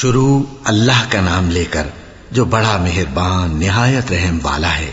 शुरू अल्लाह का नाम लेकर जो बड़ा मेहरबान निहायत रहम वाला है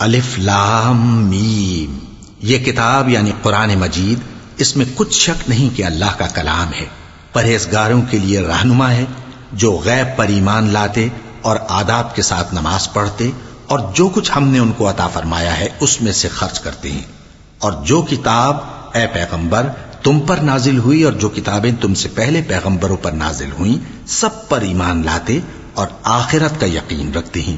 अलिफ लाम मीम ये किताब यानी कुरान मजीद इसमें कुछ शक नहीं कि अल्लाह का कलाम है परहेजगारों के लिए रहनुमा है जो गैब पर ईमान लाते और आदाब के साथ नमाज पढ़ते और जो कुछ हमने उनको अता फरमाया है उसमें से खर्च करते हैं और जो किताब ए पैगंबर तुम पर नाजिल हुई और जो किताबें तुमसे पहले पैगंबरों पर नाजिल हुई सब पर ईमान लाते और आखिरत का यकीन रखते हैं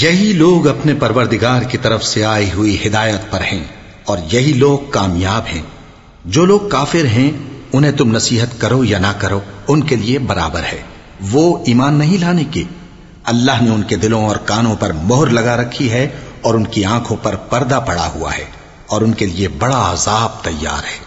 यही लोग अपने परवरदिगार की तरफ से आई हुई हिदायत पर हैं और यही लोग कामयाब हैं जो लोग काफिर हैं उन्हें तुम नसीहत करो या ना करो उनके लिए बराबर है वो ईमान नहीं लाने के अल्लाह ने उनके दिलों और कानों पर मोहर लगा रखी है और उनकी आंखों पर पर्दा पड़ा हुआ है और उनके लिए बड़ा अजाब तैयार है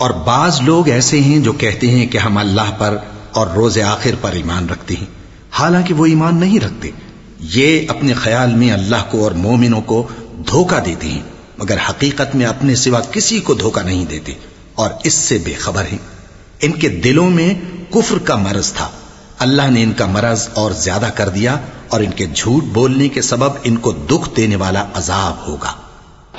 और बाज लोग ऐसे हैं जो कहते हैं कि हम अल्लाह पर और रोजे आखिर पर ईमान रखते हैं हालांकि वो ईमान नहीं रखते ये अपने ख्याल में अल्लाह को और मोमिनों को धोखा देते हैं मगर हकीकत में अपने सिवा किसी को धोखा नहीं देते और इससे बेखबर हैं इनके दिलों में कुफ्र का मरज था अल्लाह ने इनका मरज और ज्यादा कर दिया और इनके झूठ बोलने के सबब इनको दुख देने वाला अजाब होगा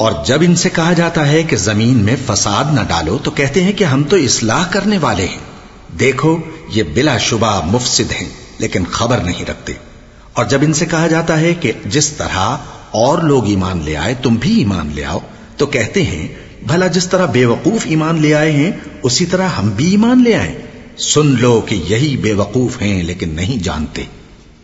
और जब इनसे कहा जाता है कि जमीन में फसाद न डालो तो कहते हैं कि हम तो इसलाह करने वाले हैं देखो ये बिलाशुबा मुफसिद हैं लेकिन खबर नहीं रखते और जब इनसे कहा जाता है कि जिस तरह और लोग ईमान ले आए तुम भी ईमान ले आओ तो कहते हैं भला जिस तरह बेवकूफ ईमान ले आए हैं उसी तरह हम भी ईमान ले आए सुन लो कि यही बेवकूफ हैं लेकिन नहीं जानते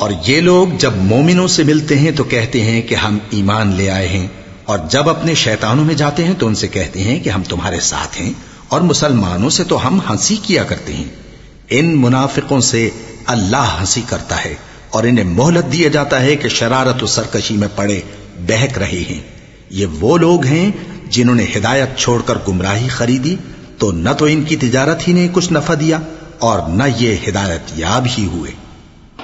और ये लोग जब मोमिनों से मिलते हैं तो कहते हैं कि हम ईमान ले आए हैं और जब अपने शैतानों में जाते हैं तो उनसे कहते हैं कि हम तुम्हारे साथ हैं और मुसलमानों से तो हम हंसी किया करते हैं इन मुनाफिकों से अल्लाह हँसी करता है और इन्हें मोहलत दिया जाता है कि शरारत और सरकशी में पड़े, बहक रहे हैं। ये वो लोग हैं जिन्होंने हिदायत छोड़कर गुमराही खरीदी तो न तो इनकी तिजारत ही ने कुछ नफा दिया और न ये हिदायत याब ही हुए।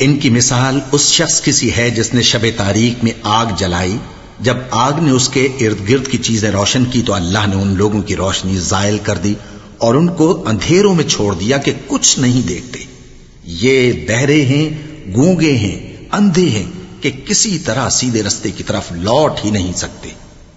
इनकी मिसाल उस शख्स की सी है जिसने शब तारीख में आग जलाई जब आग ने उसके इर्द गिर्द की चीज़ें रोशन की तो अल्लाह ने उन लोगों की रोशनी जायल कर दी और उनको अंधेरों में छोड़ दिया कि कुछ नहीं देखते। ये बहरे हैं, गूँगे हैं, अंधे हैं कि किसी तरह सीधे रस्ते की तरफ़ लौट ही नहीं सकते।